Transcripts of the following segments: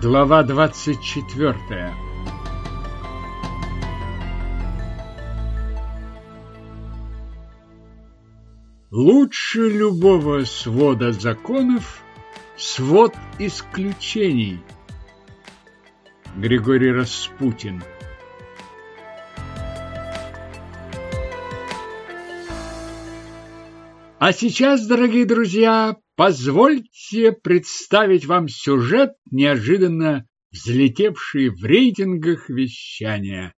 Глава двадцать четвертая Лучше любого свода законов свод исключений. Григорий Распутин А сейчас, дорогие друзья, позвольте представить вам сюжет, неожиданно взлетевший в рейтингах вещания.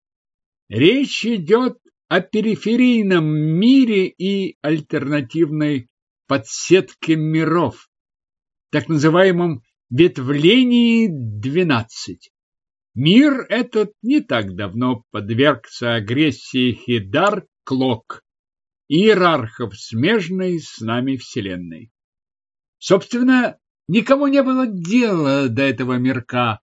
Речь идет о периферийном мире и альтернативной подсетке миров, так называемом ветвлении 12. Мир этот не так давно подвергся агрессии Хидар Клок, иерархов смежной с нами Вселенной. Собственно, никому не было дела до этого мирка,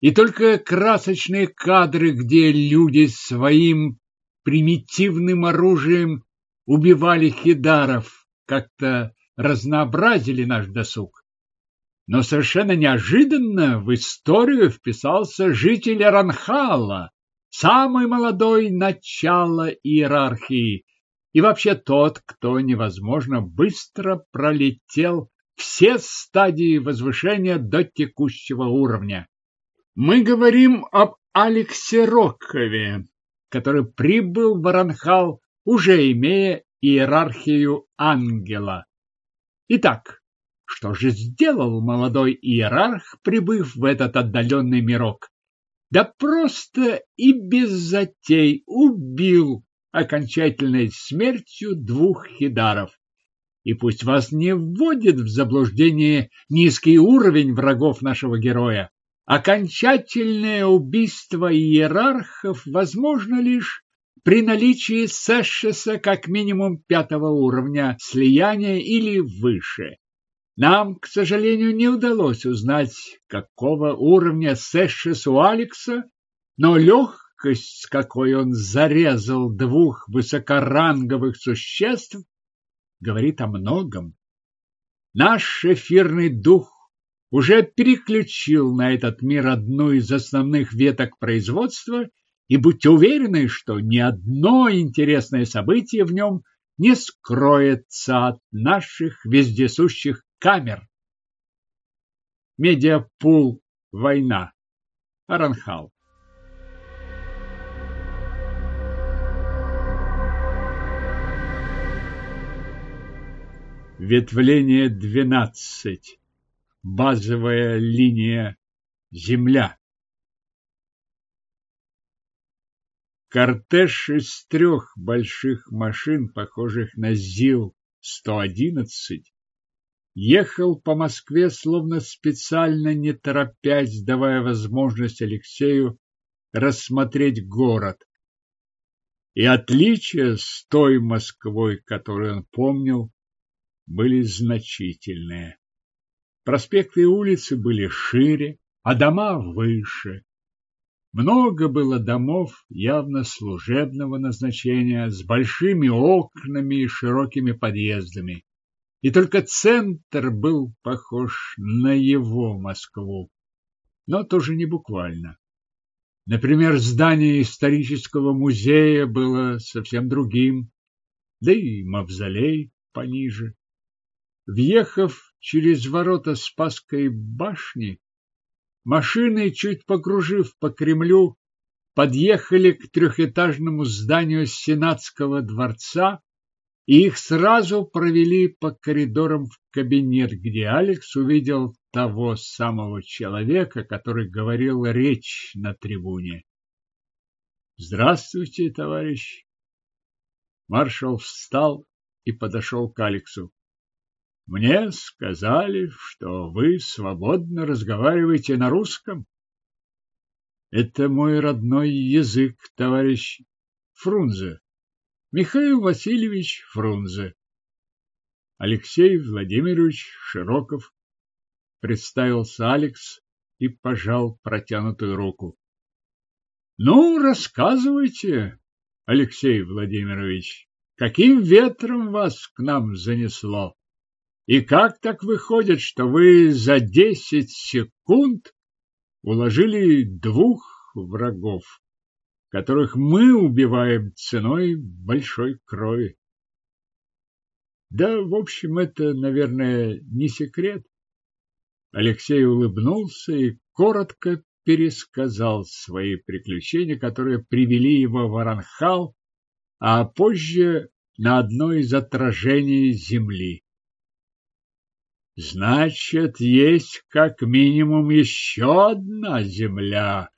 и только красочные кадры, где люди своим примитивным оружием убивали хидаров, как-то разнообразили наш досуг. Но совершенно неожиданно в историю вписался житель Аранхала, самый молодой начало иерархии, и вообще тот, кто невозможно быстро пролетел все стадии возвышения до текущего уровня. Мы говорим об Алексе Рокове, который прибыл в Аранхал, уже имея иерархию ангела. Итак, что же сделал молодой иерарх, прибыв в этот отдаленный мирок? Да просто и без затей убил окончательной смертью двух хидаров. И пусть вас не вводит в заблуждение низкий уровень врагов нашего героя. Окончательное убийство иерархов возможно лишь при наличии сэшеса как минимум пятого уровня слияния или выше. Нам, к сожалению, не удалось узнать, какого уровня сэшес у Алекса, но лег легкость, с какой он зарезал двух высокоранговых существ, говорит о многом. Наш эфирный дух уже переключил на этот мир одну из основных веток производства, и будьте уверены, что ни одно интересное событие в нем не скроется от наших вездесущих камер. Медиапул «Война». Аранхал. Ветвление 12. Базовая линия Земля. Кортеж из трех больших машин, похожих на ЗИЛ-111, ехал по Москве, словно специально не торопясь, давая возможность Алексею рассмотреть город. И отличие с той Москвой, которую он помнил, были значительные. Проспекты и улицы были шире, а дома выше. Много было домов явно служебного назначения с большими окнами и широкими подъездами. И только центр был похож на его Москву, но тоже не буквально. Например, здание исторического музея было совсем другим, да и мавзолей пониже. Въехав через ворота Спасской башни, машины, чуть погружив по Кремлю, подъехали к трехэтажному зданию Сенатского дворца, и их сразу провели по коридорам в кабинет, где Алекс увидел того самого человека, который говорил речь на трибуне. «Здравствуйте, товарищ!» Маршал встал и подошел к Алексу. Мне сказали, что вы свободно разговариваете на русском. Это мой родной язык, товарищ Фрунзе. Михаил Васильевич Фрунзе. Алексей Владимирович Широков. Представился Алекс и пожал протянутую руку. Ну, рассказывайте, Алексей Владимирович, каким ветром вас к нам занесло? И как так выходит, что вы за десять секунд уложили двух врагов, которых мы убиваем ценой большой крови. Да, в общем, это, наверное, не секрет. Алексей улыбнулся и коротко пересказал свои приключения, которые привели его в Аранхал, а позже на одно из отражений Земли. Значит, есть как минимум еще одна Земля,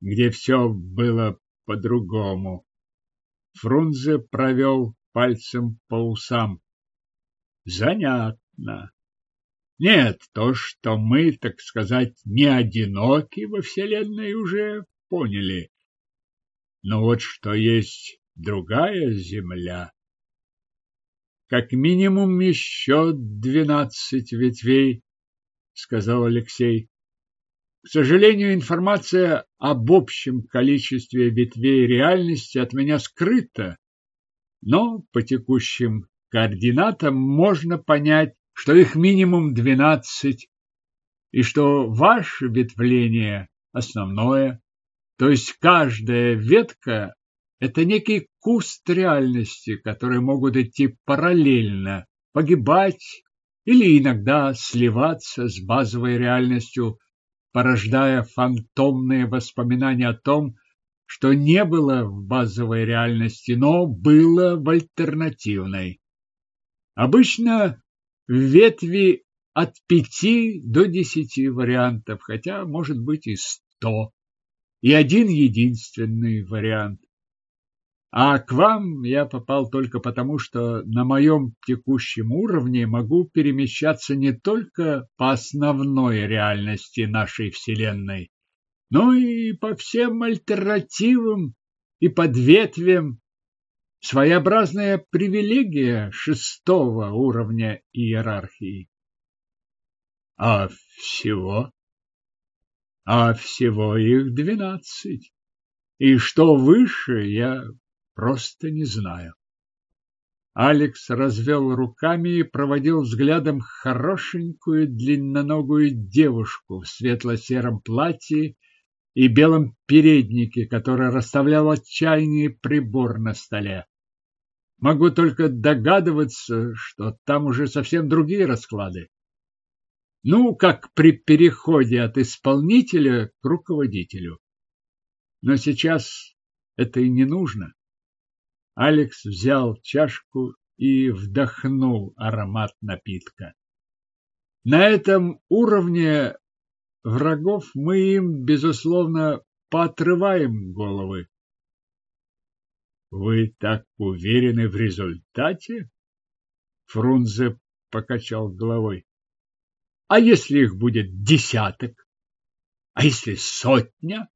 где все было по-другому. Фрунзе провел пальцем по усам. Занятно. Нет, то, что мы, так сказать, не одиноки во Вселенной, уже поняли. Но вот что есть другая Земля. Как минимум еще двенадцать ветвей, сказал Алексей. К сожалению, информация об общем количестве ветвей реальности от меня скрыта, но по текущим координатам можно понять, что их минимум двенадцать, и что ваше ветвление основное, то есть каждая ветка – это некий куст реальности, которые могут идти параллельно, погибать или иногда сливаться с базовой реальностью, порождая фантомные воспоминания о том, что не было в базовой реальности, но было в альтернативной. Обычно в ветви от пяти до десяти вариантов, хотя может быть и сто, и один единственный вариант. А к вам я попал только потому, что на моем текущем уровне могу перемещаться не только по основной реальности нашей Вселенной, но и по всем альтернативам и подветвям своеобразная привилегия шестого уровня иерархии. А всего? А всего их двенадцать. И что выше, я просто не знаю. Алекс развел руками и проводил взглядом хорошенькую длинноногую девушку в светло-сером платье и белом переднике, который расставляла чайный прибор на столе. Могу только догадываться, что там уже совсем другие расклады. Ну, как при переходе от исполнителя к руководителю. Но сейчас это и не нужно. Алекс взял чашку и вдохнул аромат напитка. На этом уровне врагов мы им, безусловно, поотрываем головы. Вы так уверены в результате? Фрунзе покачал головой. А если их будет десяток? А если сотня?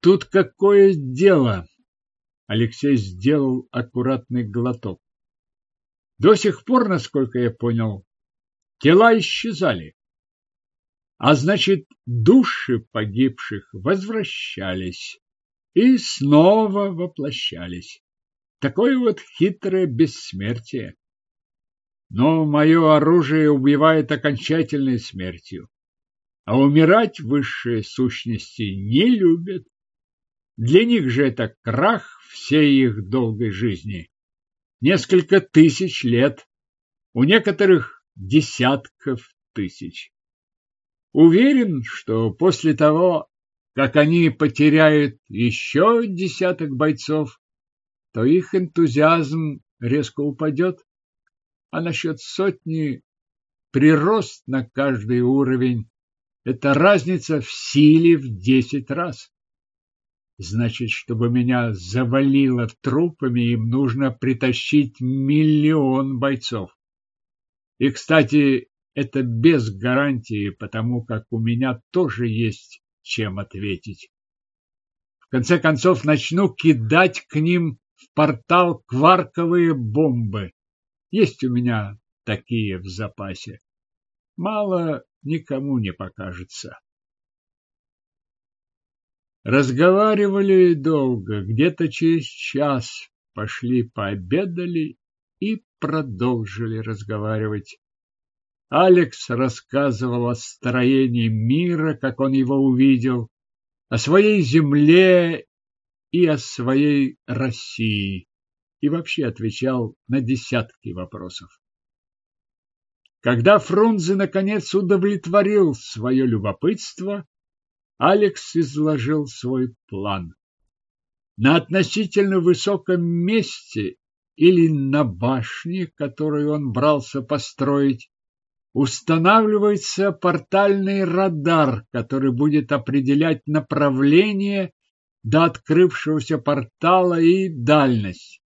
Тут какое дело? Алексей сделал аккуратный глоток. До сих пор, насколько я понял, тела исчезали. А значит, души погибших возвращались и снова воплощались. Такое вот хитрое бессмертие. Но мое оружие убивает окончательной смертью. А умирать высшие сущности не любят. Для них же это крах всей их долгой жизни. Несколько тысяч лет, у некоторых десятков тысяч. Уверен, что после того, как они потеряют еще десяток бойцов, то их энтузиазм резко упадет, а насчет сотни прирост на каждый уровень – это разница в силе в десять раз. Значит, чтобы меня завалило трупами, им нужно притащить миллион бойцов. И, кстати, это без гарантии, потому как у меня тоже есть чем ответить. В конце концов, начну кидать к ним в портал кварковые бомбы. Есть у меня такие в запасе. Мало никому не покажется. Разговаривали долго, где-то через час пошли пообедали и продолжили разговаривать. Алекс рассказывал о строении мира, как он его увидел, о своей земле и о своей России, и вообще отвечал на десятки вопросов. Когда Фрунзе наконец удовлетворил свое любопытство, Алекс изложил свой план. На относительно высоком месте или на башне, которую он брался построить, устанавливается портальный радар, который будет определять направление до открывшегося портала и дальность.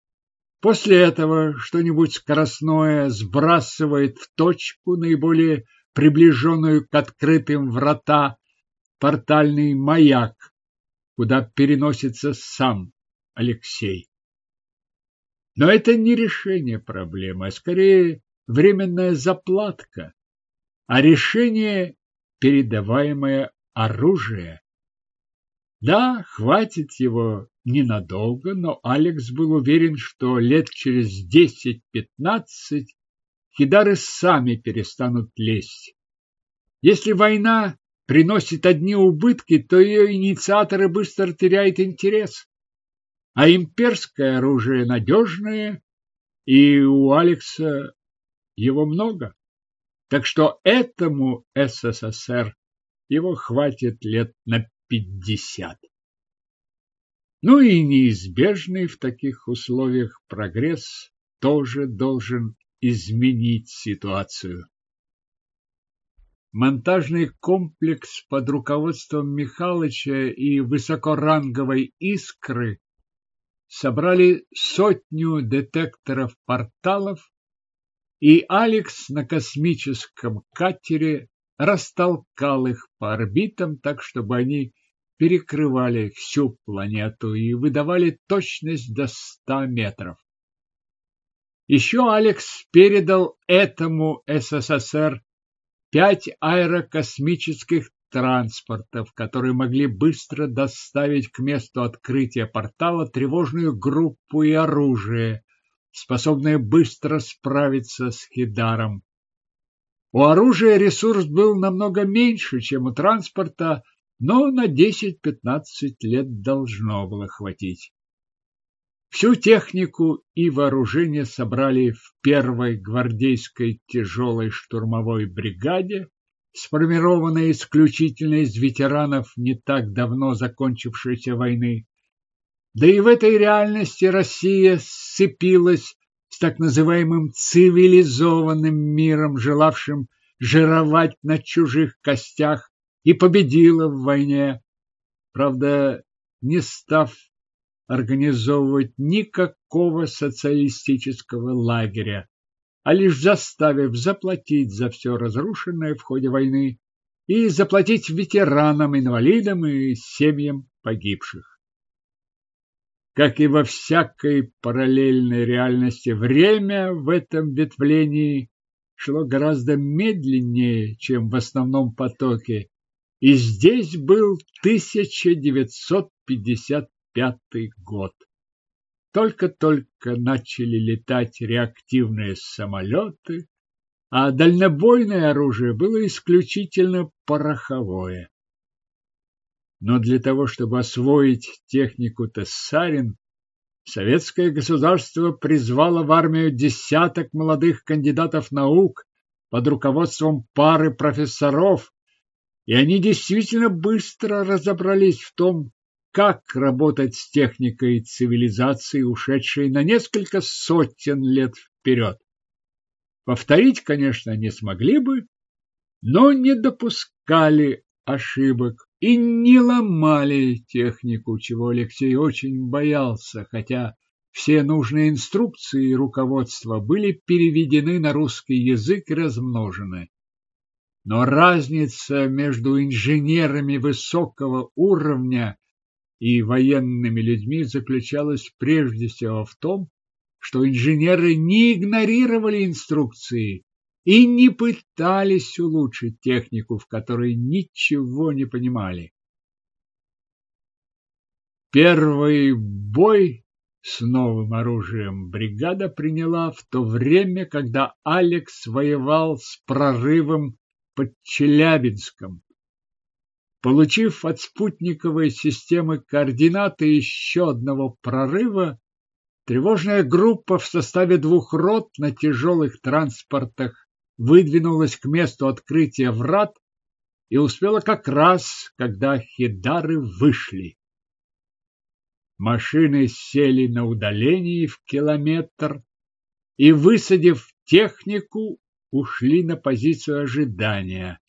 После этого что-нибудь скоростное сбрасывает в точку, наиболее приближенную к открытым врата, портальный маяк, куда переносится сам Алексей. Но это не решение проблемы, а скорее временная заплатка, а решение – передаваемое оружие. Да, хватит его ненадолго, но Алекс был уверен, что лет через десять-пятнадцать хидары сами перестанут лезть. Если война приносит одни убытки, то ее инициаторы быстро теряют интерес. А имперское оружие надежное, и у Алекса его много. Так что этому СССР его хватит лет на пятьдесят. Ну и неизбежный в таких условиях прогресс тоже должен изменить ситуацию. Монтажный комплекс под руководством Михалыча и высокоранговой «Искры» собрали сотню детекторов порталов и Алекс на космическом катере растолкал их по орбитам так, чтобы они перекрывали всю планету и выдавали точность до 100 метров. Еще Алекс передал этому СССР пять аэрокосмических транспортов, которые могли быстро доставить к месту открытия портала тревожную группу и оружие, способные быстро справиться с Хидаром. У оружия ресурс был намного меньше, чем у транспорта, но на 10-15 лет должно было хватить. Всю технику и вооружение собрали в первой гвардейской тяжелой штурмовой бригаде, сформированной исключительно из ветеранов не так давно закончившейся войны. Да и в этой реальности Россия сцепилась с так называемым цивилизованным миром, желавшим жировать на чужих костях, и победила в войне. Правда, не став организовывать никакого социалистического лагеря, а лишь заставив заплатить за все разрушенное в ходе войны и заплатить ветеранам, инвалидам и семьям погибших. Как и во всякой параллельной реальности, время в этом ветвлении шло гораздо медленнее, чем в основном потоке, и здесь был 1955 год. Только-только начали летать реактивные самолеты, а дальнобойное оружие было исключительно пороховое. Но для того, чтобы освоить технику Тессарин, советское государство призвало в армию десяток молодых кандидатов наук под руководством пары профессоров, и они действительно быстро разобрались в том, как работать с техникой цивилизации, ушедшей на несколько сотен лет вперед. Повторить, конечно, не смогли бы, но не допускали ошибок и не ломали технику, чего Алексей очень боялся, хотя все нужные инструкции и руководства были переведены на русский язык и размножены. Но разница между инженерами высокого уровня и военными людьми заключалась прежде всего в том, что инженеры не игнорировали инструкции и не пытались улучшить технику, в которой ничего не понимали. Первый бой с новым оружием бригада приняла в то время, когда Алекс воевал с прорывом под Челябинском. Получив от спутниковой системы координаты еще одного прорыва, тревожная группа в составе двух рот на тяжелых транспортах выдвинулась к месту открытия врат и успела как раз, когда хидары вышли. Машины сели на удалении в километр и, высадив технику, ушли на позицию ожидания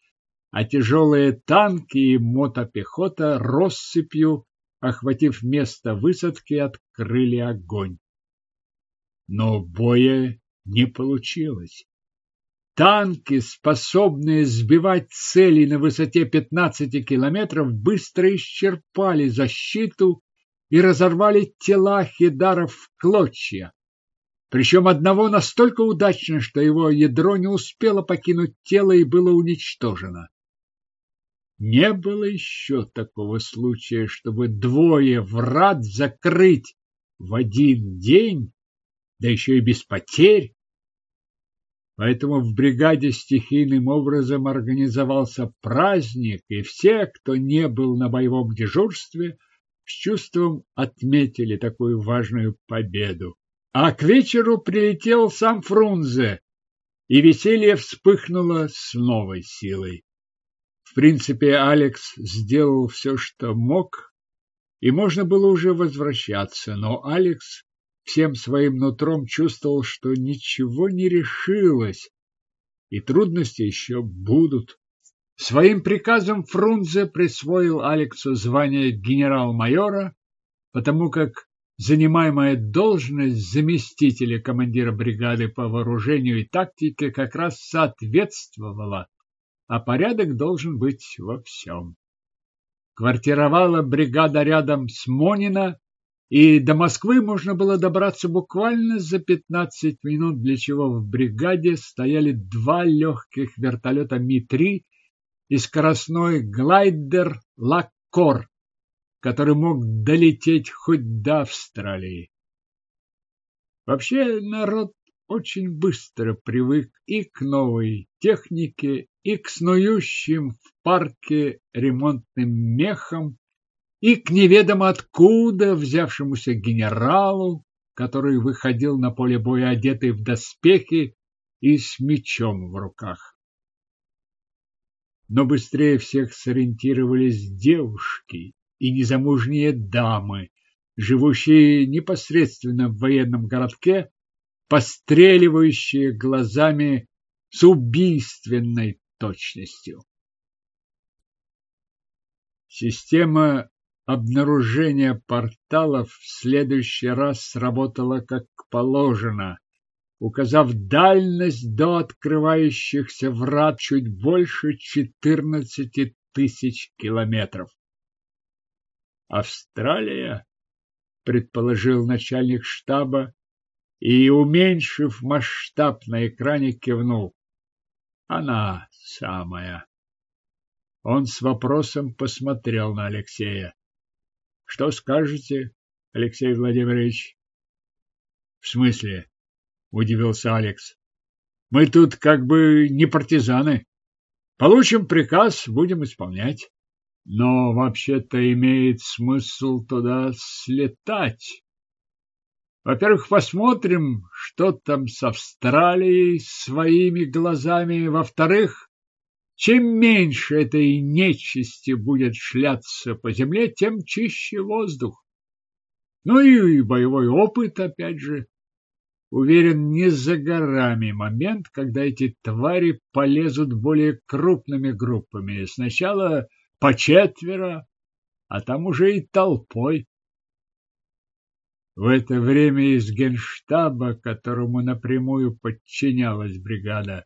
а тяжелые танки и мотопехота россыпью, охватив место высадки, открыли огонь. Но боя не получилось. Танки, способные сбивать цели на высоте 15 километров, быстро исчерпали защиту и разорвали тела хидаров в клочья. Причем одного настолько удачно, что его ядро не успело покинуть тело и было уничтожено. Не было еще такого случая, чтобы двое врат закрыть в один день, да еще и без потерь. Поэтому в бригаде стихийным образом организовался праздник, и все, кто не был на боевом дежурстве, с чувством отметили такую важную победу. А к вечеру прилетел сам Фрунзе, и веселье вспыхнуло с новой силой. Принципе, Алекс сделал все, что мог, и можно было уже возвращаться, но Алекс всем своим нутром чувствовал, что ничего не решилось, и трудности еще будут. Своим приказом Фрунзе присвоил Алексу звание генерал-майора, потому как занимаемая должность заместителя командира бригады по вооружению и тактике как раз соответствовала а порядок должен быть во всем. Квартировала бригада рядом с Монина, и до Москвы можно было добраться буквально за 15 минут, для чего в бригаде стояли два легких вертолета Ми-3 и скоростной глайдер Лаккор, который мог долететь хоть до Австралии. Вообще народ очень быстро привык и к новой технике, и к снующим в парке ремонтным мехам, и к неведомо откуда взявшемуся генералу, который выходил на поле боя одетый в доспехи и с мечом в руках. Но быстрее всех сориентировались девушки и незамужние дамы, живущие непосредственно в военном городке, постреливающие глазами с убийственной точностью. Система обнаружения порталов в следующий раз сработала как положено, указав дальность до открывающихся врат чуть больше 14 тысяч километров. Австралия, предположил начальник штаба и, уменьшив масштаб на экране, кивнул. Она самая. Он с вопросом посмотрел на Алексея. Что скажете, Алексей Владимирович? В смысле? Удивился Алекс. Мы тут как бы не партизаны. Получим приказ, будем исполнять. Но вообще-то имеет смысл туда слетать. Во-первых, посмотрим, что там с Австралией своими глазами. Во-вторых, чем меньше этой нечисти будет шляться по земле, тем чище воздух. Ну и боевой опыт, опять же. Уверен, не за горами момент, когда эти твари полезут более крупными группами. Сначала по четверо, а там уже и толпой. В это время из генштаба, которому напрямую подчинялась бригада,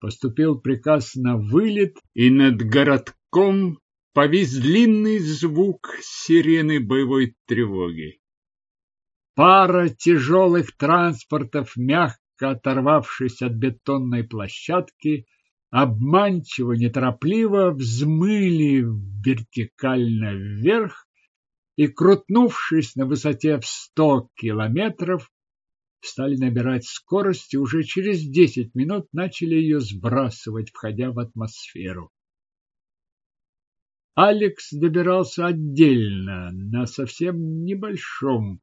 поступил приказ на вылет, и над городком повис длинный звук сирены боевой тревоги. Пара тяжелых транспортов, мягко оторвавшись от бетонной площадки, обманчиво, неторопливо взмыли вертикально вверх и, крутнувшись на высоте в сто километров, стали набирать скорость и уже через десять минут начали ее сбрасывать, входя в атмосферу. Алекс добирался отдельно на совсем небольшом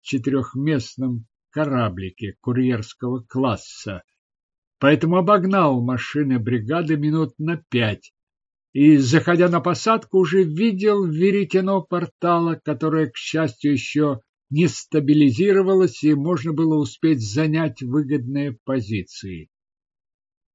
четырехместном кораблике курьерского класса, поэтому обогнал машины бригады минут на пять и, заходя на посадку, уже видел веретено портала, которое, к счастью, еще не стабилизировалось и можно было успеть занять выгодные позиции.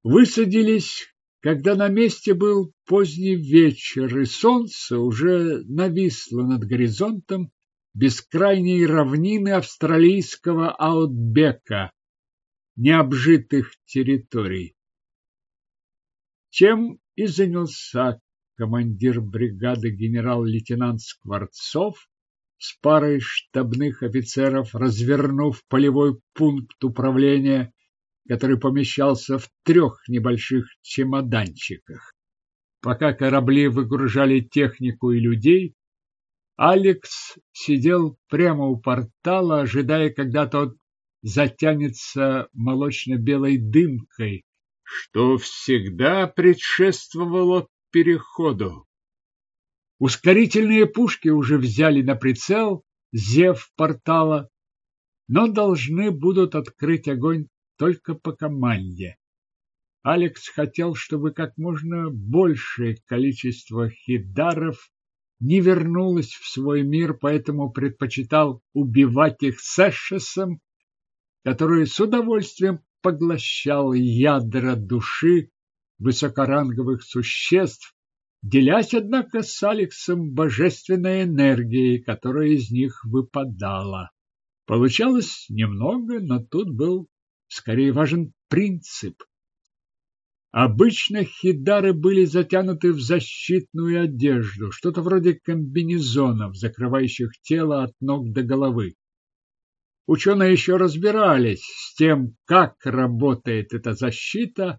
Высадились, когда на месте был поздний вечер, и солнце уже нависло над горизонтом бескрайней равнины австралийского аутбека, необжитых территорий. Чем и занялся командир бригады генерал-лейтенант Скворцов, с парой штабных офицеров, развернув полевой пункт управления, который помещался в трех небольших чемоданчиках. Пока корабли выгружали технику и людей, Алекс сидел прямо у портала, ожидая, когда тот затянется молочно-белой дымкой, что всегда предшествовало переходу. Ускорительные пушки уже взяли на прицел зев портала, но должны будут открыть огонь только по команде. Алекс хотел, чтобы как можно большее количество хидаров не вернулось в свой мир, поэтому предпочитал убивать их сэшесом, который с удовольствием поглощал ядра души высокоранговых существ, делясь, однако, с Алексом божественной энергией, которая из них выпадала. Получалось немного, но тут был скорее важен принцип. Обычно хидары были затянуты в защитную одежду, что-то вроде комбинезонов, закрывающих тело от ног до головы. Ученые еще разбирались с тем, как работает эта защита,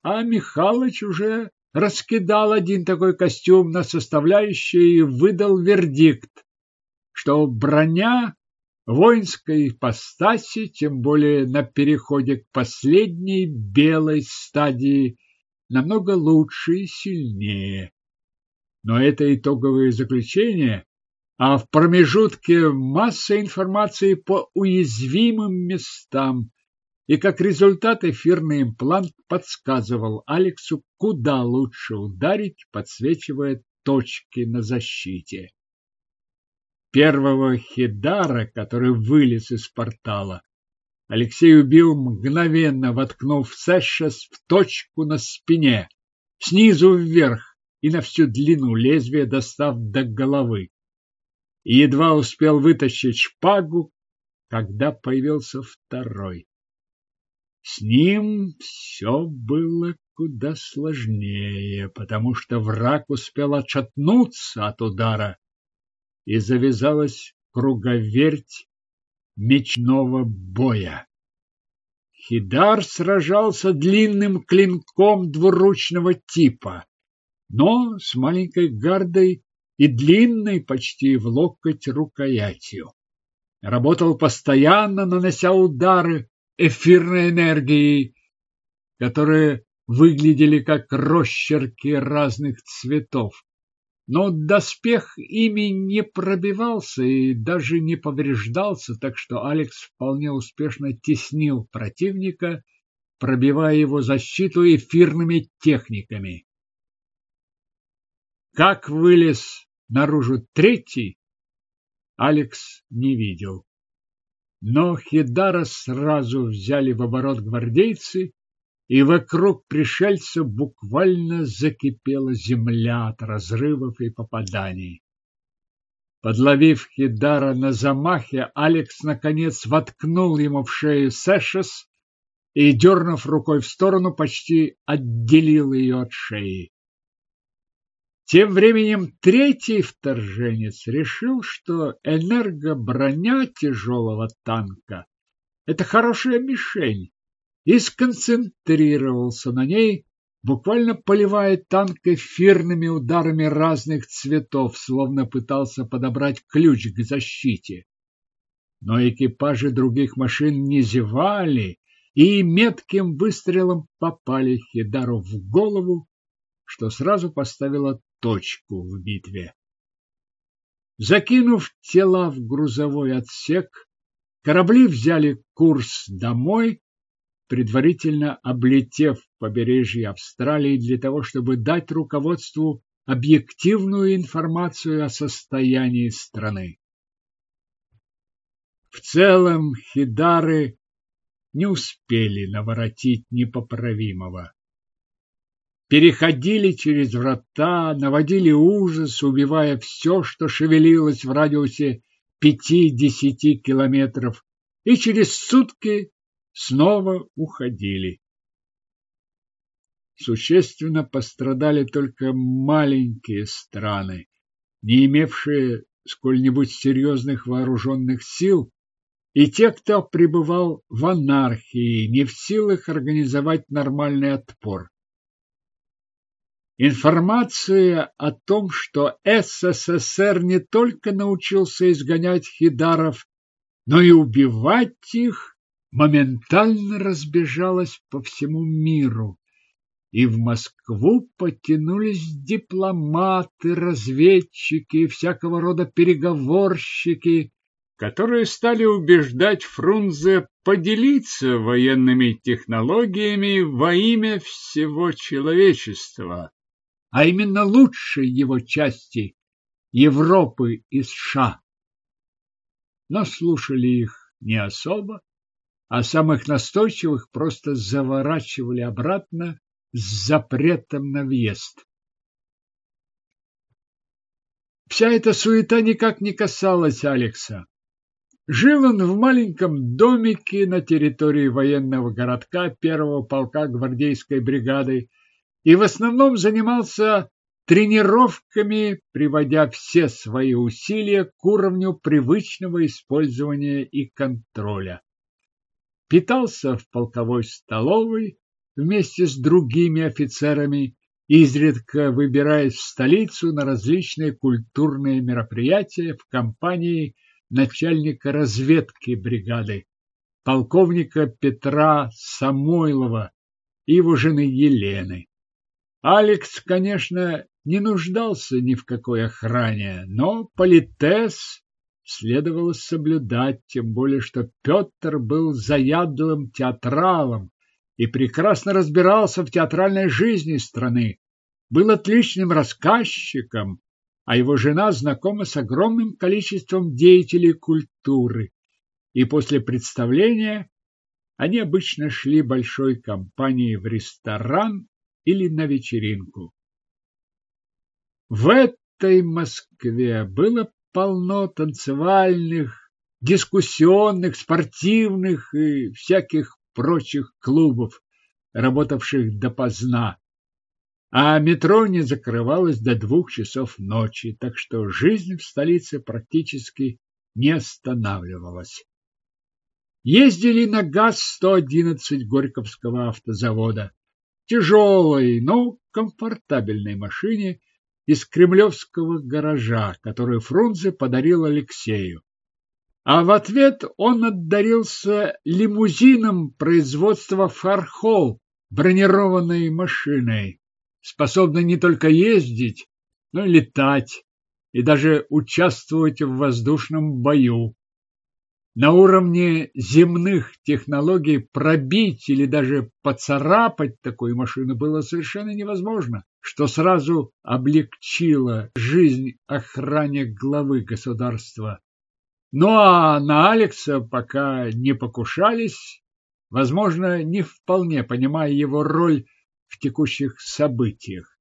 а Михалыч уже раскидал один такой костюм на составляющие и выдал вердикт, что броня воинской ипостаси, тем более на переходе к последней белой стадии, намного лучше и сильнее. Но это итоговые заключения, а в промежутке масса информации по уязвимым местам, и как результат эфирный имплант подсказывал Алексу, куда лучше ударить, подсвечивая точки на защите. Первого хидара, который вылез из портала, Алексей убил мгновенно, воткнув Сэшес в точку на спине, снизу вверх и на всю длину лезвия достав до головы. И едва успел вытащить шпагу, когда появился второй. С ним все было куда сложнее, потому что враг успел отшатнуться от удара, и завязалась круговерть мечного боя. Хидар сражался длинным клинком двуручного типа, но с маленькой гардой и длинной почти в локоть рукоятью. Работал постоянно, нанося удары, эфирной энергией, которые выглядели как росчерки разных цветов. Но доспех ими не пробивался и даже не повреждался, так что Алекс вполне успешно теснил противника, пробивая его защиту эфирными техниками. Как вылез наружу третий, Алекс не видел. Но Хидара сразу взяли в оборот гвардейцы, и вокруг пришельца буквально закипела земля от разрывов и попаданий. Подловив Хидара на замахе, Алекс наконец воткнул ему в шею Сэшес и, дернув рукой в сторону, почти отделил ее от шеи. Тем временем третий вторженец решил, что энергоброня тяжелого танка – это хорошая мишень, и сконцентрировался на ней, буквально поливая танк эфирными ударами разных цветов, словно пытался подобрать ключ к защите. Но экипажи других машин не зевали и метким выстрелом попали Хидару в голову, что сразу поставило точку в битве. Закинув тела в грузовой отсек, корабли взяли курс домой, предварительно облетев побережье Австралии для того, чтобы дать руководству объективную информацию о состоянии страны. В целом хидары не успели наворотить непоправимого. Переходили через врата, наводили ужас, убивая все, что шевелилось в радиусе пяти-десяти километров, и через сутки снова уходили. Существенно пострадали только маленькие страны, не имевшие сколь-нибудь серьезных вооруженных сил, и те, кто пребывал в анархии, не в силах организовать нормальный отпор. Информация о том, что СССР не только научился изгонять хидаров, но и убивать их, моментально разбежалась по всему миру. И в Москву потянулись дипломаты, разведчики и всякого рода переговорщики, которые стали убеждать Фрунзе поделиться военными технологиями во имя всего человечества, а именно лучшей его части Европы и США. Но слушали их не особо, а самых настойчивых просто заворачивали обратно с запретом на въезд. Вся эта суета никак не касалась Алекса. Жил он в маленьком домике на территории военного городка первого полка гвардейской бригады и в основном занимался тренировками, приводя все свои усилия к уровню привычного использования и контроля. Питался в полковой столовой вместе с другими офицерами, изредка выбираясь в столицу на различные культурные мероприятия в компании начальника разведки бригады, полковника Петра Самойлова и его жены Елены. Алекс, конечно, не нуждался ни в какой охране, но политес следовало соблюдать, тем более что Петр был заядлым театралом и прекрасно разбирался в театральной жизни страны, был отличным рассказчиком, а его жена знакома с огромным количеством деятелей культуры. И после представления они обычно шли большой компанией в ресторан или на вечеринку. В этой Москве было полно танцевальных, дискуссионных, спортивных и всяких прочих клубов, работавших допоздна а метро не закрывалось до двух часов ночи, так что жизнь в столице практически не останавливалась. Ездили на ГАЗ-111 Горьковского автозавода, тяжелой, но комфортабельной машине из кремлевского гаража, которую Фрунзе подарил Алексею. А в ответ он отдарился лимузином производства «Фархол», бронированной машиной, способны не только ездить, но и летать, и даже участвовать в воздушном бою. На уровне земных технологий пробить или даже поцарапать такую машину было совершенно невозможно, что сразу облегчило жизнь охране главы государства. Ну а на Алекса пока не покушались, возможно, не вполне понимая его роль в текущих событиях.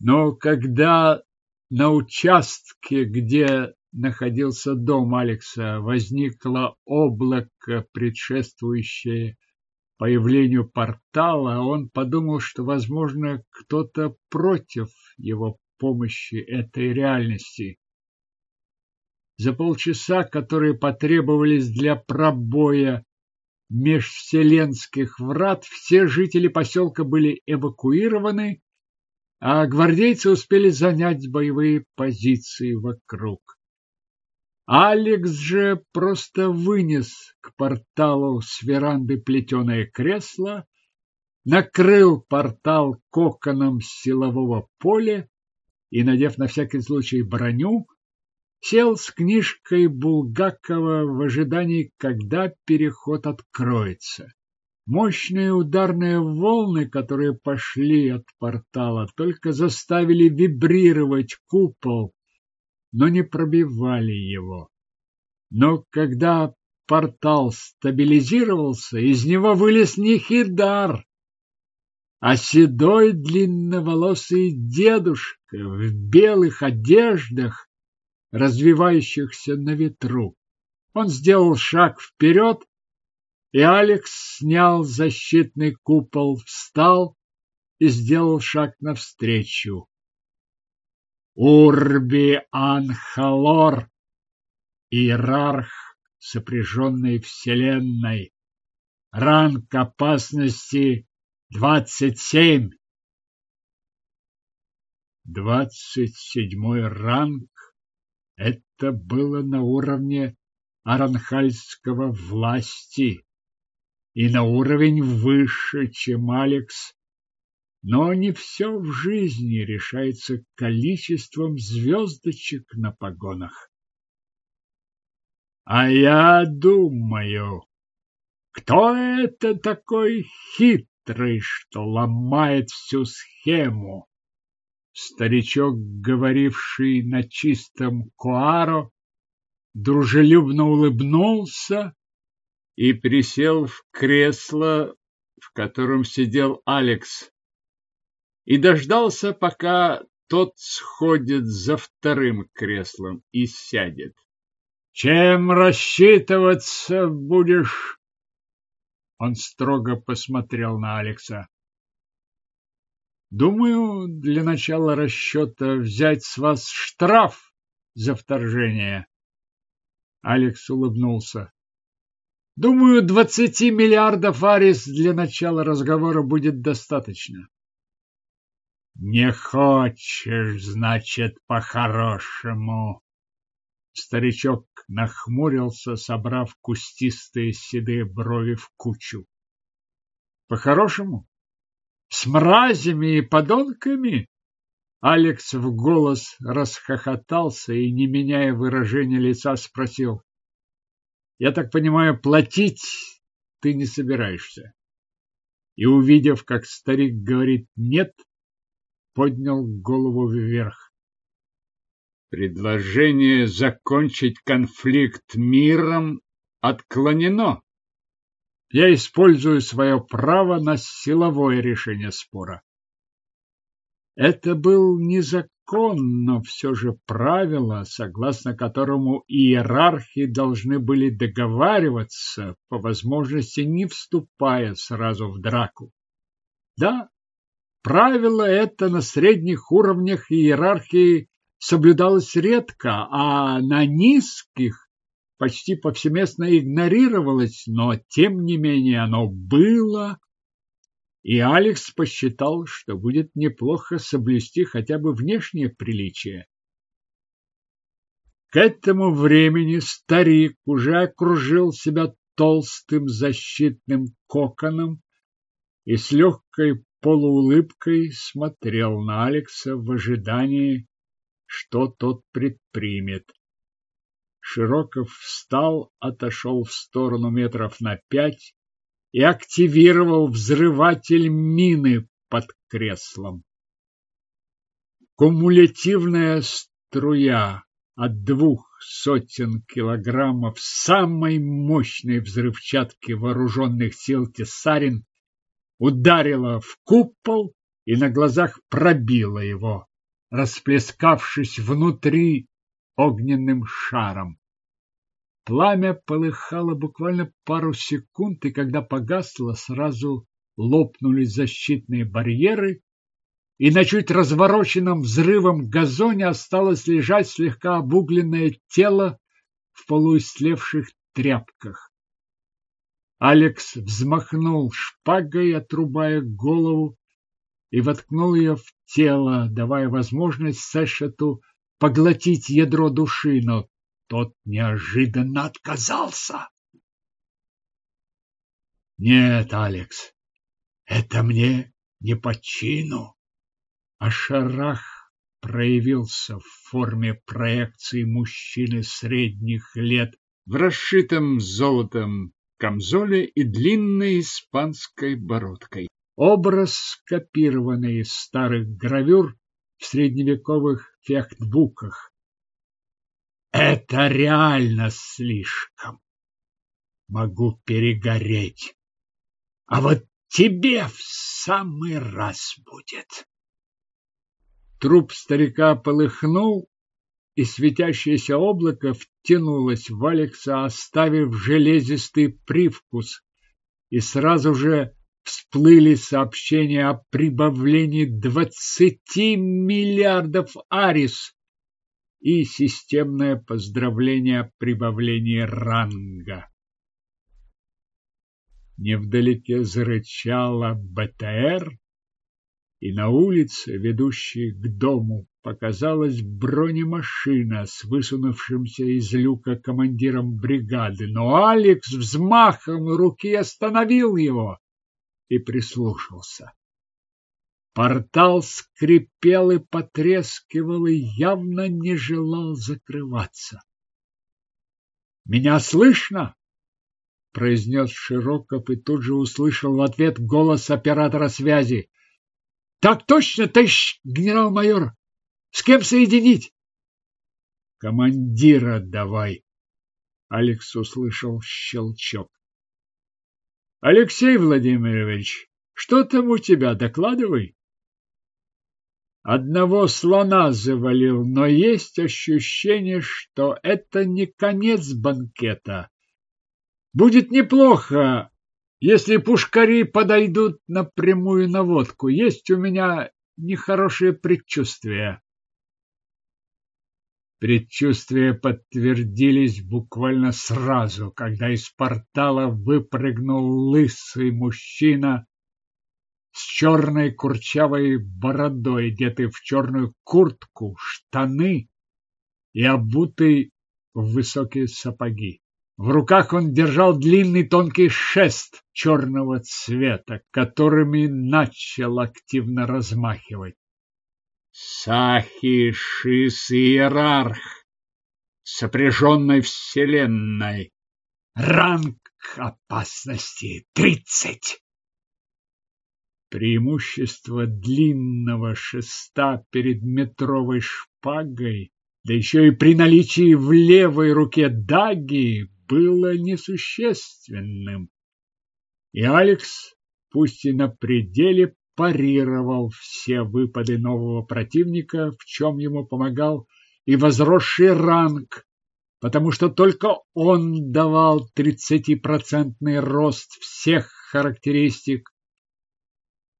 Но когда на участке, где находился дом Алекса, возникло облако, предшествующее появлению портала, он подумал, что, возможно, кто-то против его помощи этой реальности. За полчаса, которые потребовались для пробоя межвселенских врат все жители поселка были эвакуированы, а гвардейцы успели занять боевые позиции вокруг. Алекс же просто вынес к порталу с веранды плетеное кресло, накрыл портал коконом силового поля и, надев на всякий случай броню, сел с книжкой Булгакова в ожидании, когда переход откроется. Мощные ударные волны, которые пошли от портала, только заставили вибрировать купол, но не пробивали его. Но когда портал стабилизировался, из него вылез не Хидар, а седой длинноволосый дедушка в белых одеждах развивающихся на ветру. Он сделал шаг вперед, и Алекс снял защитный купол, встал и сделал шаг навстречу. Урби Анхалор, иерарх сопряженной вселенной, ранг опасности двадцать семь. Двадцать седьмой ранг это было на уровне аранхальского власти и на уровень выше, чем Алекс. Но не все в жизни решается количеством звездочек на погонах. А я думаю, кто это такой хитрый, что ломает всю схему? Старичок, говоривший на чистом куаро, дружелюбно улыбнулся и присел в кресло, в котором сидел Алекс, и дождался, пока тот сходит за вторым креслом и сядет. Чем рассчитываться будешь? Он строго посмотрел на Алекса. Думаю, для начала расчета взять с вас штраф за вторжение. Алекс улыбнулся. Думаю, двадцати миллиардов арис для начала разговора будет достаточно. Не хочешь, значит, по-хорошему. Старичок нахмурился, собрав кустистые седые брови в кучу. По-хорошему? С мразями и подонками? Алекс в голос расхохотался и, не меняя выражения лица, спросил. Я так понимаю, платить ты не собираешься? И, увидев, как старик говорит «нет», поднял голову вверх. Предложение закончить конфликт миром отклонено я использую свое право на силовое решение спора. Это был не закон, но все же правило, согласно которому иерархи должны были договариваться, по возможности не вступая сразу в драку. Да, правило это на средних уровнях иерархии соблюдалось редко, а на низких почти повсеместно игнорировалось, но тем не менее оно было, и Алекс посчитал, что будет неплохо соблюсти хотя бы внешнее приличие. К этому времени старик уже окружил себя толстым защитным коконом и с легкой полуулыбкой смотрел на Алекса в ожидании, что тот предпримет. Широков встал, отошел в сторону метров на пять и активировал взрыватель мины под креслом. Кумулятивная струя от двух сотен килограммов самой мощной взрывчатки вооруженных сил Тесарин ударила в купол и на глазах пробила его, расплескавшись внутри огненным шаром. Пламя полыхало буквально пару секунд, и когда погасло, сразу лопнули защитные барьеры, и на чуть развороченном взрывом газоне осталось лежать слегка обугленное тело в полуистлевших тряпках. Алекс взмахнул шпагой, отрубая голову, и воткнул ее в тело, давая возможность Сэшету поглотить ядро души, но тот неожиданно отказался. Нет, Алекс, это мне не по чину. А шарах проявился в форме проекции мужчины средних лет в расшитом золотом камзоле и длинной испанской бородкой. Образ, скопированный из старых гравюр в средневековых фехтбуках. Это реально слишком. Могу перегореть. А вот тебе в самый раз будет. Труп старика полыхнул, и светящееся облако втянулось в Алекса, оставив железистый привкус, и сразу же всплыли сообщения о прибавлении двадцати миллиардов арис и системное поздравление о прибавлении ранга. Невдалеке зарычала БТР, и на улице, ведущей к дому, показалась бронемашина с высунувшимся из люка командиром бригады, но Алекс взмахом руки остановил его и прислушался. Портал скрипел и потрескивал и явно не желал закрываться. «Меня слышно?» — произнес Широков и тут же услышал в ответ голос оператора связи. Так точно, товарищ генерал-майор. С кем соединить? Командира давай. Алекс услышал щелчок. Алексей Владимирович, что там у тебя, докладывай. Одного слона завалил, но есть ощущение, что это не конец банкета. Будет неплохо, если пушкари подойдут на прямую наводку, есть у меня нехорошее предчувствие. Предчувствия подтвердились буквально сразу, когда из портала выпрыгнул лысый мужчина с черной курчавой бородой, одетый в черную куртку, штаны и обутый в высокие сапоги. В руках он держал длинный тонкий шест черного цвета, которыми начал активно размахивать. Сахи Шис Иерарх, сопряженной вселенной. Ранг опасности тридцать. Преимущество длинного шеста перед метровой шпагой, да еще и при наличии в левой руке даги, было несущественным. И Алекс, пусть и на пределе, парировал все выпады нового противника, в чем ему помогал и возросший ранг, потому что только он давал тридцатипроцентный рост всех характеристик.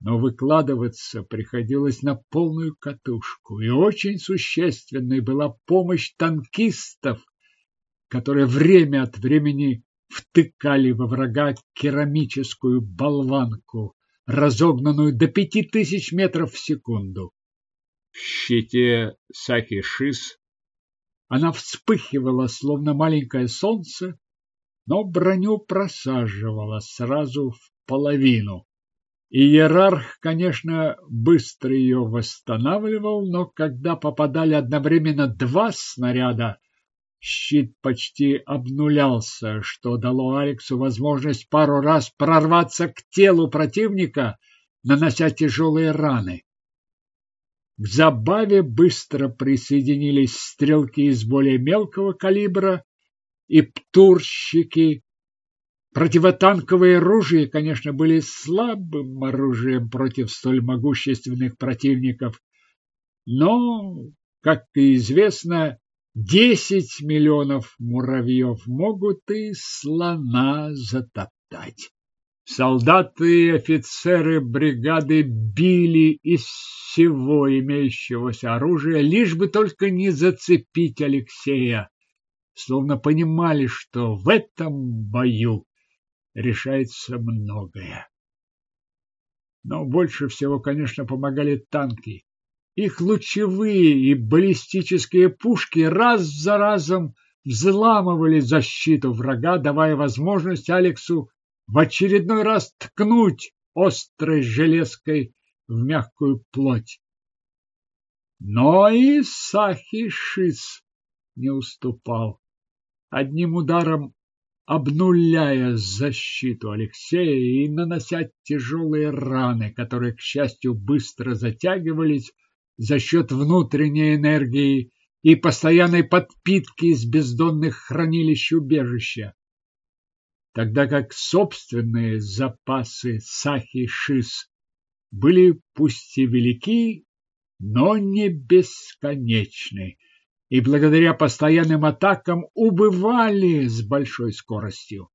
Но выкладываться приходилось на полную катушку, и очень существенной была помощь танкистов, которые время от времени втыкали во врага керамическую болванку, разогнанную до пяти тысяч метров в секунду. В щите Сахи-Шис она вспыхивала, словно маленькое солнце, но броню просаживала сразу в половину. Иерарх, конечно, быстро ее восстанавливал, но когда попадали одновременно два снаряда, Щит почти обнулялся, что дало Алексу возможность пару раз прорваться к телу противника, нанося тяжелые раны. К забаве быстро присоединились стрелки из более мелкого калибра и птурщики. Противотанковые ружья, конечно, были слабым оружием против столь могущественных противников, но, как и известно, Десять миллионов муравьев могут и слона затоптать. Солдаты и офицеры бригады били из всего имеющегося оружия, лишь бы только не зацепить Алексея, словно понимали, что в этом бою решается многое. Но больше всего, конечно, помогали танки. Их лучевые и баллистические пушки раз за разом взламывали защиту врага, давая возможность Алексу в очередной раз ткнуть острой железкой в мягкую плоть. Но и Сахишис не уступал. Одним ударом обнуляя защиту Алексея и нанося тяжелые раны, которые, к счастью, быстро затягивались за счет внутренней энергии и постоянной подпитки из бездонных хранилищ убежища. Тогда как собственные запасы Сахи-Шис были пусть и велики, но не бесконечны, и благодаря постоянным атакам убывали с большой скоростью.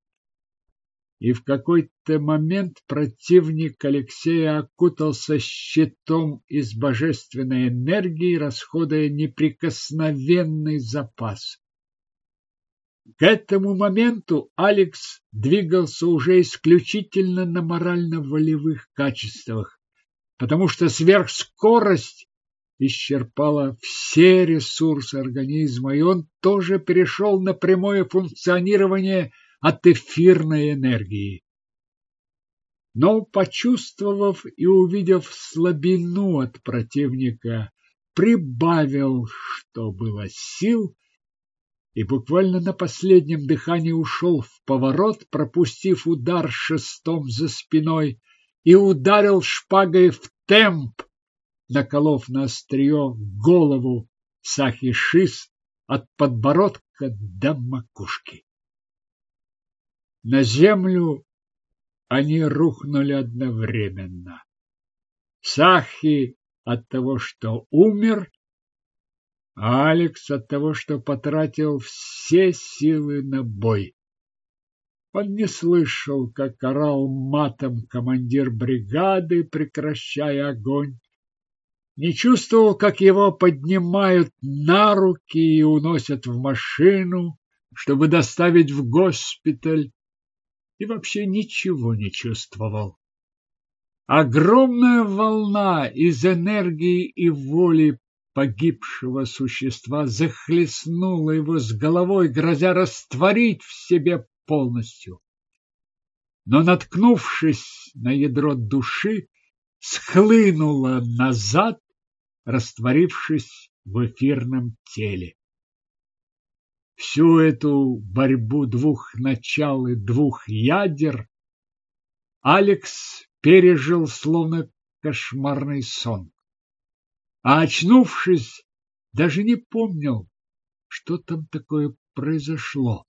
И в какой-то момент противник Алексея окутался щитом из божественной энергии, расходуя неприкосновенный запас. К этому моменту Алекс двигался уже исключительно на морально-волевых качествах, потому что сверхскорость исчерпала все ресурсы организма, и он тоже перешел на прямое функционирование от эфирной энергии. Но, почувствовав и увидев слабину от противника, прибавил, что было сил, и буквально на последнем дыхании ушел в поворот, пропустив удар шестом за спиной, и ударил шпагой в темп, наколов на острие голову Сахи-Шис от подбородка до макушки. На землю они рухнули одновременно. Сахи от того, что умер, а Алекс от того, что потратил все силы на бой. Он не слышал, как орал матом командир бригады, прекращая огонь не чувствовал, как его поднимают на руки и уносят в машину, чтобы доставить в госпиталь, и вообще ничего не чувствовал. Огромная волна из энергии и воли погибшего существа захлестнула его с головой, грозя растворить в себе полностью. Но, наткнувшись на ядро души, схлынула назад растворившись в эфирном теле. Всю эту борьбу двух начал и двух ядер Алекс пережил словно кошмарный сон. А очнувшись, даже не помнил, что там такое произошло.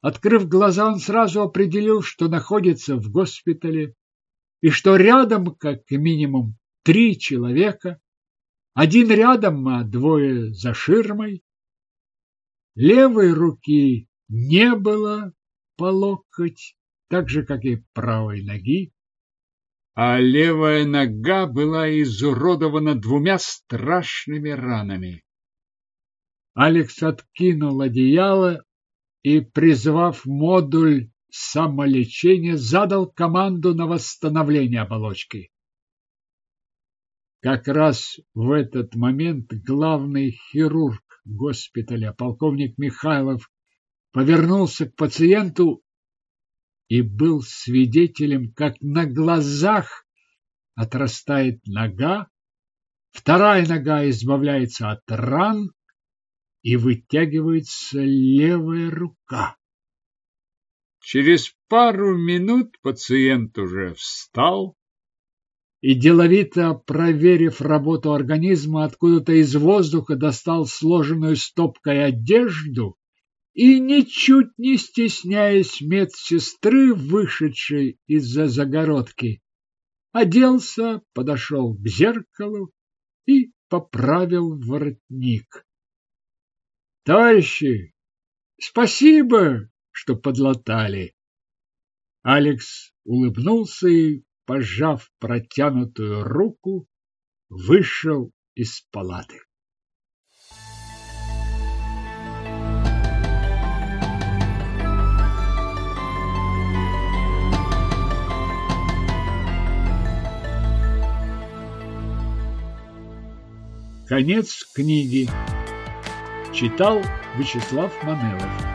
Открыв глаза, он сразу определил, что находится в госпитале и что рядом, как минимум, три человека, один рядом, а двое за ширмой. Левой руки не было по локоть, так же, как и правой ноги, а левая нога была изуродована двумя страшными ранами. Алекс откинул одеяло и, призвав модуль самолечения, задал команду на восстановление оболочки. Как раз в этот момент главный хирург госпиталя, полковник Михайлов, повернулся к пациенту и был свидетелем, как на глазах отрастает нога, вторая нога избавляется от ран и вытягивается левая рука. Через пару минут пациент уже встал, и, деловито проверив работу организма, откуда-то из воздуха достал сложенную стопкой одежду и, ничуть не стесняясь медсестры, вышедшей из-за загородки, оделся, подошел к зеркалу и поправил воротник. Товарищи, спасибо, что подлатали. Алекс улыбнулся и пожав протянутую руку, вышел из палаты. Конец книги. Читал Вячеслав Манелов.